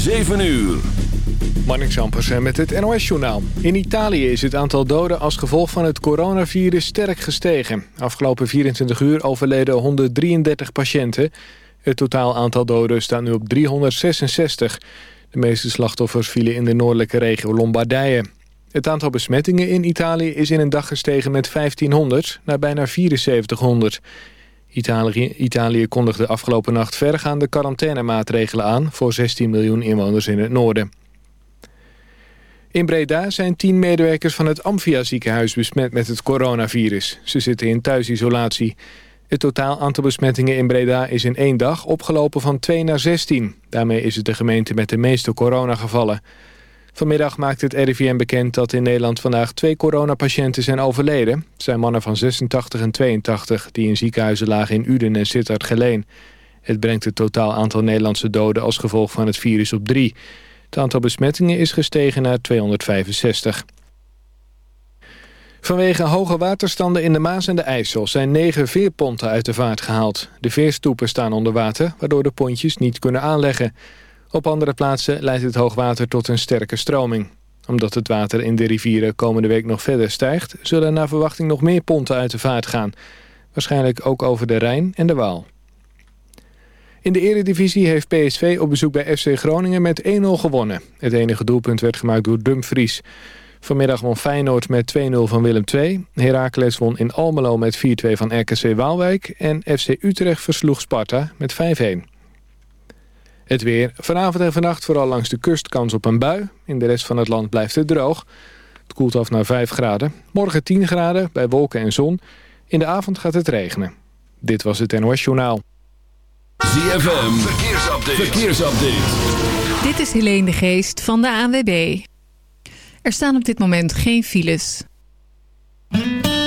7 uur. Marnik Zampersen met het NOS-journaal. In Italië is het aantal doden als gevolg van het coronavirus sterk gestegen. Afgelopen 24 uur overleden 133 patiënten. Het totaal aantal doden staat nu op 366. De meeste slachtoffers vielen in de noordelijke regio Lombardije. Het aantal besmettingen in Italië is in een dag gestegen met 1500 naar bijna 7400. Italië, Italië kondigde afgelopen nacht vergaande quarantainemaatregelen aan... voor 16 miljoen inwoners in het noorden. In Breda zijn tien medewerkers van het Amphia ziekenhuis besmet met het coronavirus. Ze zitten in thuisisolatie. Het totaal aantal besmettingen in Breda is in één dag opgelopen van 2 naar 16. Daarmee is het de gemeente met de meeste coronagevallen. Vanmiddag maakt het RIVM bekend dat in Nederland vandaag twee coronapatiënten zijn overleden. Het zijn mannen van 86 en 82 die in ziekenhuizen lagen in Uden en Sittard-Geleen. Het brengt het totaal aantal Nederlandse doden als gevolg van het virus op drie. Het aantal besmettingen is gestegen naar 265. Vanwege hoge waterstanden in de Maas en de IJssel zijn negen veerponten uit de vaart gehaald. De veerstoepen staan onder water, waardoor de pontjes niet kunnen aanleggen. Op andere plaatsen leidt het hoogwater tot een sterke stroming. Omdat het water in de rivieren komende week nog verder stijgt... zullen naar verwachting nog meer ponten uit de vaart gaan. Waarschijnlijk ook over de Rijn en de Waal. In de eredivisie heeft PSV op bezoek bij FC Groningen met 1-0 gewonnen. Het enige doelpunt werd gemaakt door Dumfries. Vanmiddag won Feyenoord met 2-0 van Willem II. Heracles won in Almelo met 4-2 van RKC Waalwijk. En FC Utrecht versloeg Sparta met 5-1. Het weer. Vanavond en vannacht vooral langs de kust kans op een bui. In de rest van het land blijft het droog. Het koelt af naar 5 graden. Morgen 10 graden bij wolken en zon. In de avond gaat het regenen. Dit was het NOS Journaal. ZFM. Verkeersupdate. Verkeersupdate. Dit is Helene de Geest van de ANWB. Er staan op dit moment geen files.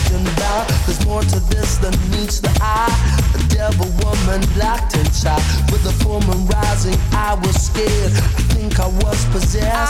talking about. There's more to this than meets the eye. A devil woman locked inside with a full moon rising. I was scared. I think I was possessed.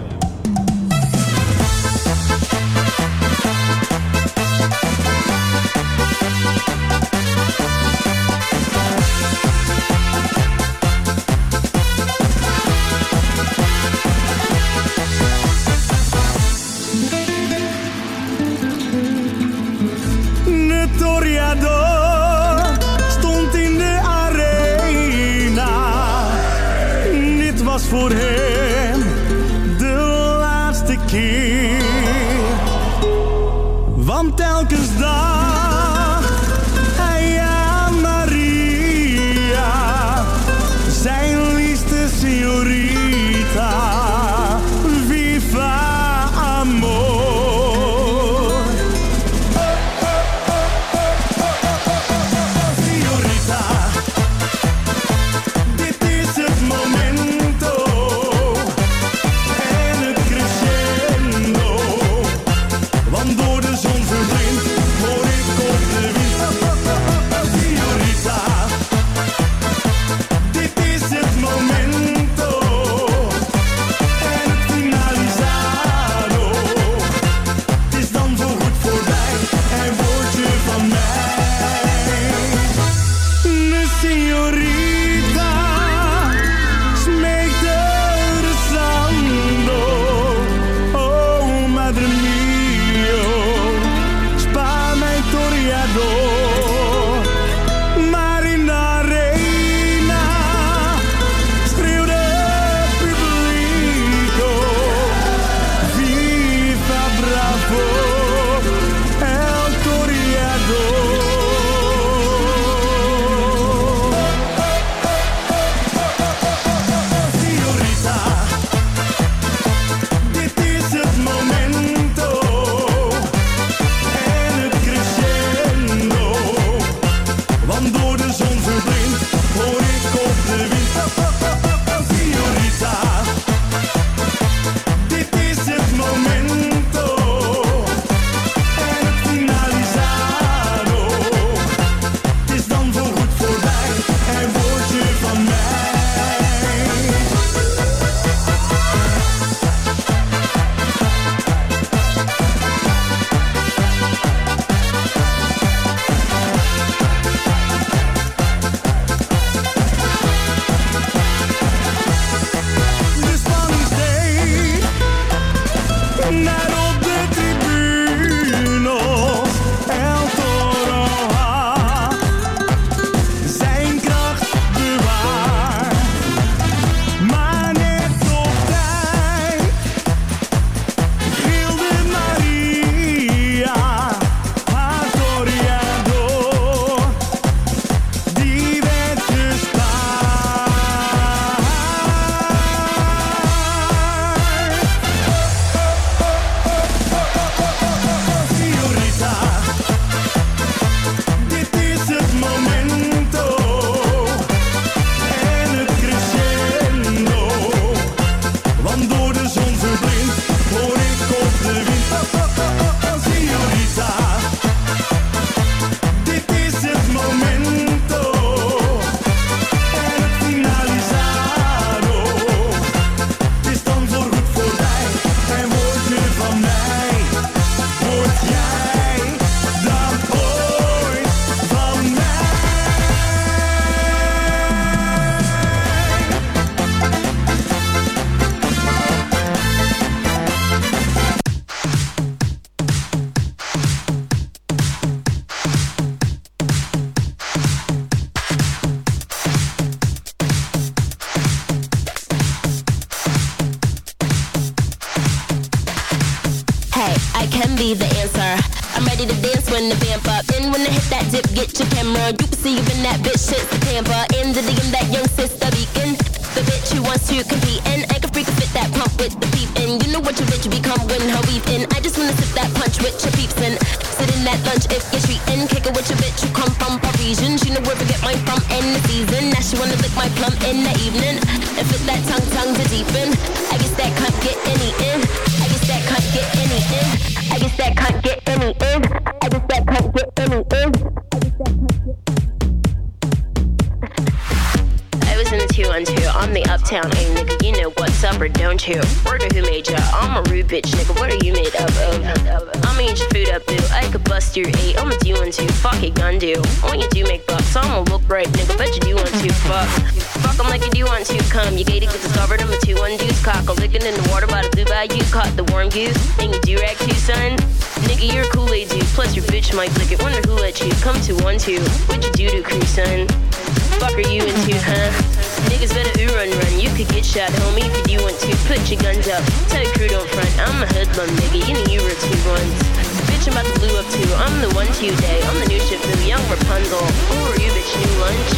Bitch, I'm about to blue up too. I'm the one to you day. I'm the new ship of young Rapunzel. Who are you, bitch? New lunch?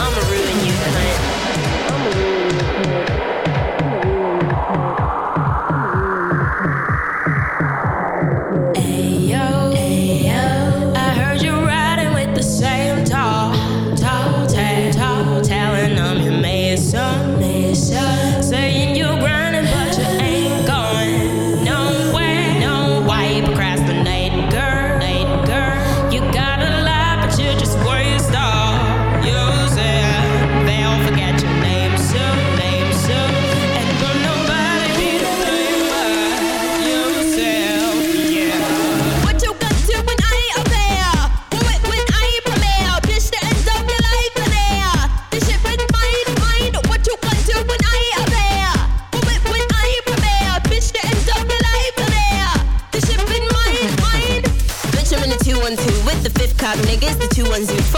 I'ma ruin you, cunt. I'ma ruin you, cunt.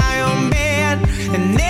lie on bed. And